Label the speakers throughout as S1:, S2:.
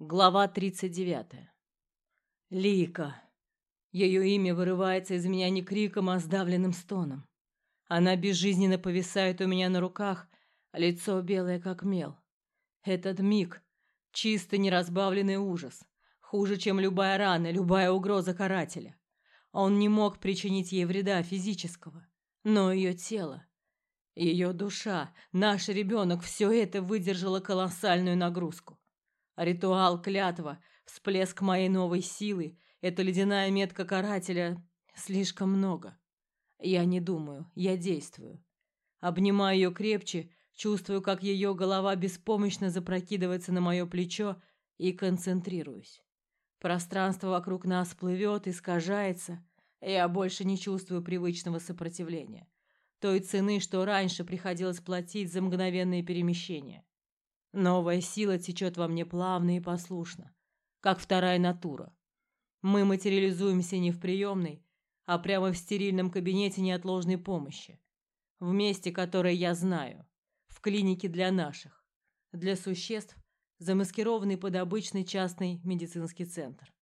S1: Глава 39. Лика. Ее имя вырывается из меня не криком, а сдавленным стоном. Она безжизненно повисает у меня на руках, лицо белое как мел. Этот миг — чисто неразбавленный ужас, хуже, чем любая рана, любая угроза карателя. Он не мог причинить ей вреда физического, но ее тело, ее душа, наш ребенок — все это выдержало колоссальную нагрузку. Ритуал клятва, всплеск моей новой силы, эта ледяная метка карателя слишком много. Я не думаю, я действую. Обнимаю ее крепче, чувствую, как ее голова беспомощно запрокидывается на мое плечо и концентрируюсь. Пространство вокруг нас плывет, искажается. Я больше не чувствую привычного сопротивления. Той цены, что раньше приходилось платить за мгновенные перемещения. Новая сила течет во мне плавно и послушно, как вторая натура. Мы материализуемся не в приемной, а прямо в стерильном кабинете неотложной помощи. В месте, которое я знаю. В клинике для наших. Для существ, замаскированный под обычный частный медицинский центр.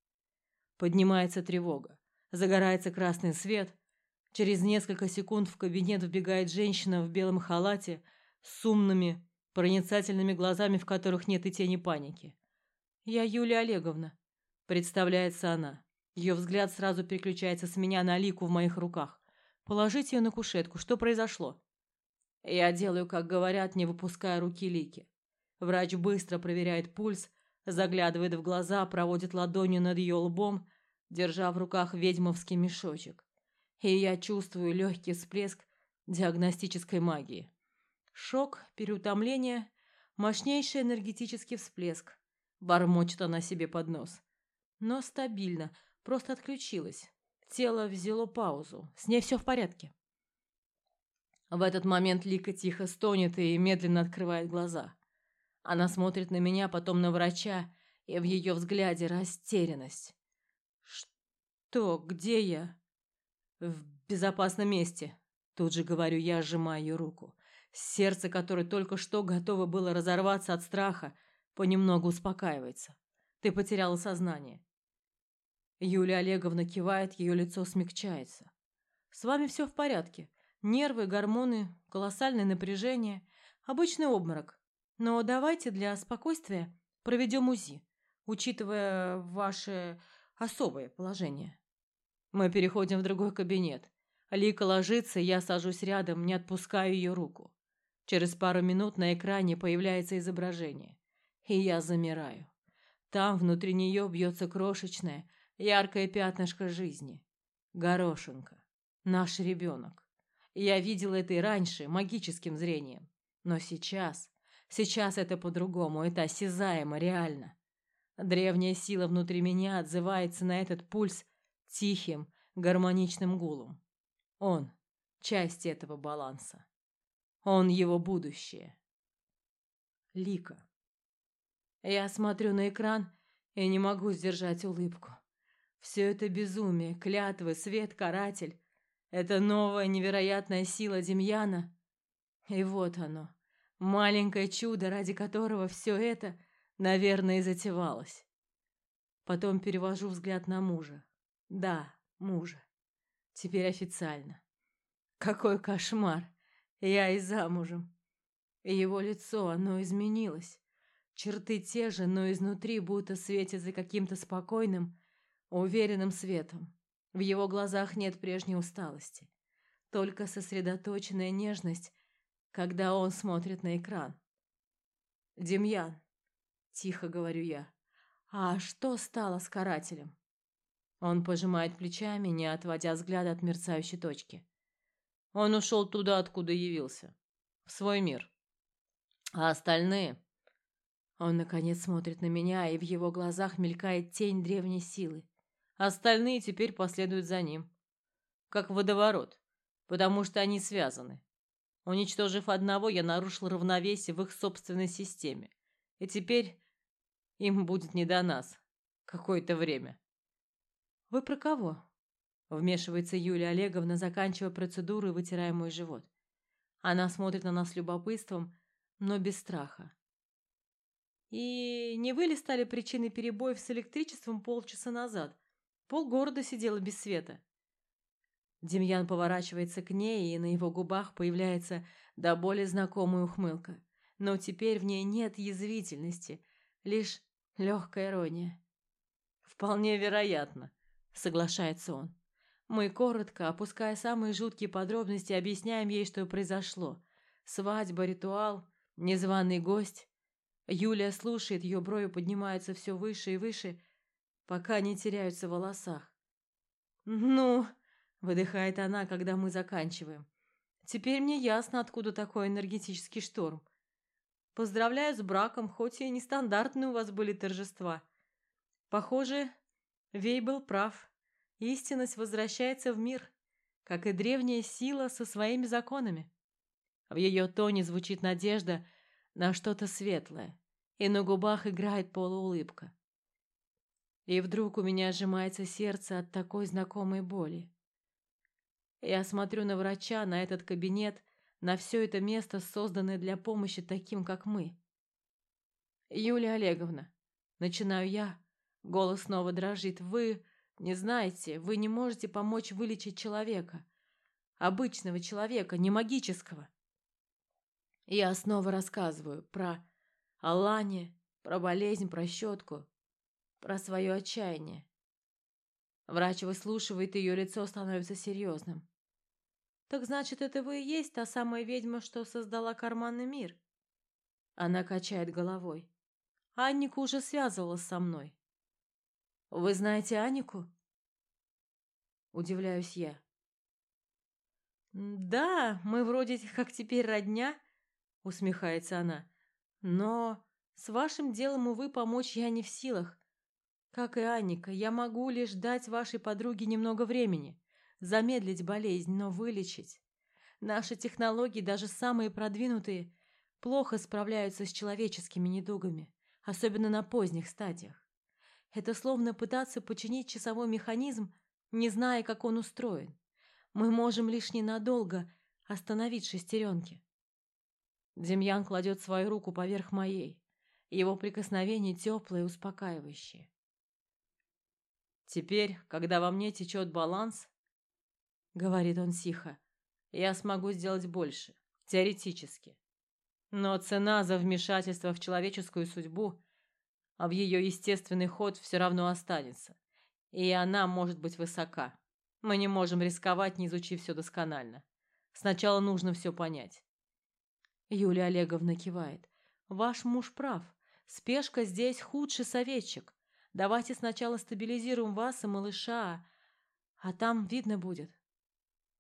S1: Поднимается тревога. Загорается красный свет. Через несколько секунд в кабинет вбегает женщина в белом халате с умными, проницательными глазами, в которых нет и тени паники. «Я Юлия Олеговна», — представляется она. Ее взгляд сразу переключается с меня на Лику в моих руках. «Положите ее на кушетку. Что произошло?» Я делаю, как говорят, не выпуская руки Лики. Врач быстро проверяет пульс, заглядывает в глаза, проводит ладонью над ее лбом, держа в руках ведьмовский мешочек. И я чувствую легкий всплеск диагностической магии. Шок, переутомление, мощнейший энергетический всплеск. Бормочет она себе под нос. Но стабильно, просто отключилась. Тело взяло паузу. С ней все в порядке. В этот момент Лика тихо стонет и медленно открывает глаза. Она смотрит на меня, потом на врача, и в ее взгляде растерянность. «Что? Где я?» «В безопасном месте», — тут же говорю я, сжимая ее руку. Сердце, которое только что готово было разорваться от страха, понемногу успокаивается. Ты потеряла сознание. Юлия Олеговна кивает, ее лицо смягчается. С вами все в порядке. Нервы, гормоны, колоссальное напряжение, обычный обморок. Но давайте для спокойствия проведем УЗИ, учитывая ваше особое положение. Мы переходим в другой кабинет. Лика ложится, я сажусь рядом, не отпускаю ее руку. Через пару минут на экране появляется изображение. И я замираю. Там внутри нее бьется крошечное, яркое пятнышко жизни. Горошинка. Наш ребенок. Я видел это и раньше, магическим зрением. Но сейчас... Сейчас это по-другому, это осязаемо, реально. Древняя сила внутри меня отзывается на этот пульс тихим, гармоничным гулом. Он – часть этого баланса. Он его будущее. Лика. Я смотрю на экран и не могу сдержать улыбку. Все это безумие, клятвы, свет, каратель. Это новая невероятная сила Демьяна. И вот оно, маленькое чудо, ради которого все это, наверное, и затевалось. Потом перевожу взгляд на мужа. Да, мужа. Теперь официально. Какой кошмар. Я и замужем. Его лицо, оно изменилось. Черты те же, но изнутри будто светятся каким-то спокойным, уверенным светом. В его глазах нет прежней усталости. Только сосредоточенная нежность, когда он смотрит на экран. «Демьян», — тихо говорю я, — «а что стало с карателем?» Он пожимает плечами, не отводя взгляда от мерцающей точки. Он ушел туда, откуда явился. В свой мир. А остальные... Он, наконец, смотрит на меня, и в его глазах мелькает тень древней силы. Остальные теперь последуют за ним. Как водоворот. Потому что они связаны. Уничтожив одного, я нарушил равновесие в их собственной системе. И теперь им будет не до нас. Какое-то время. «Вы про кого?» Вмешивается Юлия Олеговна, заканчивая процедуру и вытирая мой живот. Она смотрит на нас с любопытством, но без страха. И не вы ли стали причиной перебоев с электричеством полчаса назад? Полгорода сидело без света. Демьян поворачивается к ней, и на его губах появляется до боли знакомая ухмылка. Но теперь в ней нет язвительности, лишь легкая ирония. «Вполне вероятно», — соглашается он. Мы коротко, опуская самые жуткие подробности, объясняем ей, что произошло. Свадьба, ритуал, незваный гость. Юлия слушает, ее брови поднимаются все выше и выше, пока не теряются в волосах. «Ну...» — выдыхает она, когда мы заканчиваем. «Теперь мне ясно, откуда такой энергетический шторм. Поздравляю с браком, хоть и нестандартные у вас были торжества. Похоже, Вей был прав. Истинность возвращается в мир, как и древняя сила со своими законами. В ее тоне звучит надежда на что-то светлое, и на губах играет полуулыбка. И вдруг у меня сжимается сердце от такой знакомой боли. Я смотрю на врача, на этот кабинет, на все это место, созданное для помощи таким, как мы. Юлия Олеговна, начинаю я, голос снова дрожит. Вы не знаете, вы не можете помочь вылечить человека. Обычного человека, не магического. Я снова рассказываю про Алане, про болезнь, про щетку, про свое отчаяние. Врач выслушивает, ее лицо становится серьезным. «Так значит, это вы и есть та самая ведьма, что создала карманный мир?» Она качает головой. «Анника уже связывалась со мной. «Вы знаете Анику?» Удивляюсь я. «Да, мы вроде как теперь родня», — усмехается она. «Но с вашим делом, увы, помочь я не в силах. Как и Аника, я могу лишь дать вашей подруге немного времени, замедлить болезнь, но вылечить. Наши технологии, даже самые продвинутые, плохо справляются с человеческими недугами, особенно на поздних стадиях. Это словно пытаться починить часовой механизм, не зная, как он устроен. Мы можем лишь ненадолго остановить шестеренки. Демьян кладет свою руку поверх моей. Его прикосновение теплое и успокаивающее. «Теперь, когда во мне течет баланс, — говорит он тихо, — я смогу сделать больше, теоретически. Но цена за вмешательство в человеческую судьбу а в ее естественный ход все равно останется. И она может быть высока. Мы не можем рисковать, не изучив все досконально. Сначала нужно все понять. Юлия Олеговна кивает. Ваш муж прав. Спешка здесь худший советчик. Давайте сначала стабилизируем вас и малыша, а там видно будет.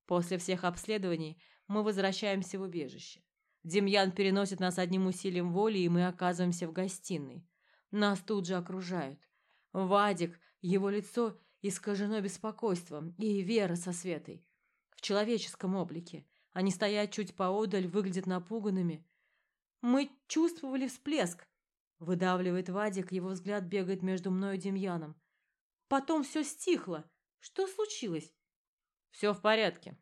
S1: После всех обследований мы возвращаемся в убежище. Демьян переносит нас одним усилием воли, и мы оказываемся в гостиной. Нас тут же окружают. Вадик, его лицо искажено беспокойством, и Вера со Светой. В человеческом облике. Они стоят чуть поодаль, выглядят напуганными. Мы чувствовали всплеск. Выдавливает Вадик, его взгляд бегает между мной и Демьяном. Потом все стихло. Что случилось? Все в порядке,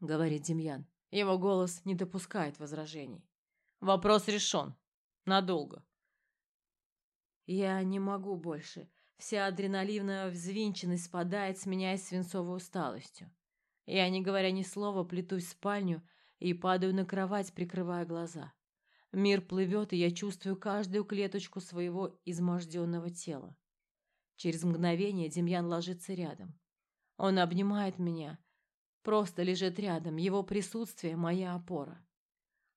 S1: говорит Демьян. Его голос не допускает возражений. Вопрос решен. Надолго. Я не могу больше. Вся адреналиновая взвинченность спадает, сменяясь свинцовой усталостью. Я, не говоря ни слова, плетусь в спальню и падаю на кровать, прикрывая глаза. Мир плывет, и я чувствую каждую клеточку своего изможденного тела. Через мгновение Демьян ложится рядом. Он обнимает меня, просто лежит рядом, его присутствие – моя опора.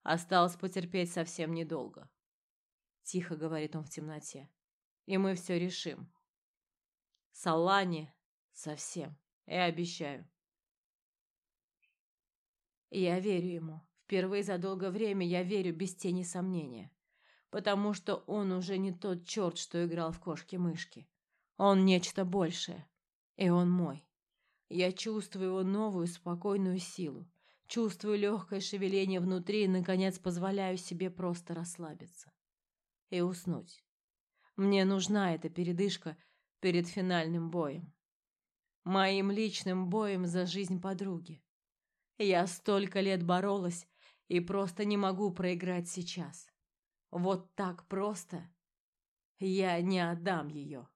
S1: Осталось потерпеть совсем недолго. Тихо говорит он в темноте и мы все решим. Салани совсем, я обещаю. Я верю ему. Впервые за долгое время я верю без тени сомнения. Потому что он уже не тот черт, что играл в кошки-мышки. Он нечто большее. И он мой. Я чувствую его новую спокойную силу. Чувствую легкое шевеление внутри и, наконец, позволяю себе просто расслабиться. И уснуть. Мне нужна эта передышка перед финальным боем. Моим личным боем за жизнь подруги. Я столько лет боролась и просто не могу проиграть сейчас. Вот так просто я не отдам ее.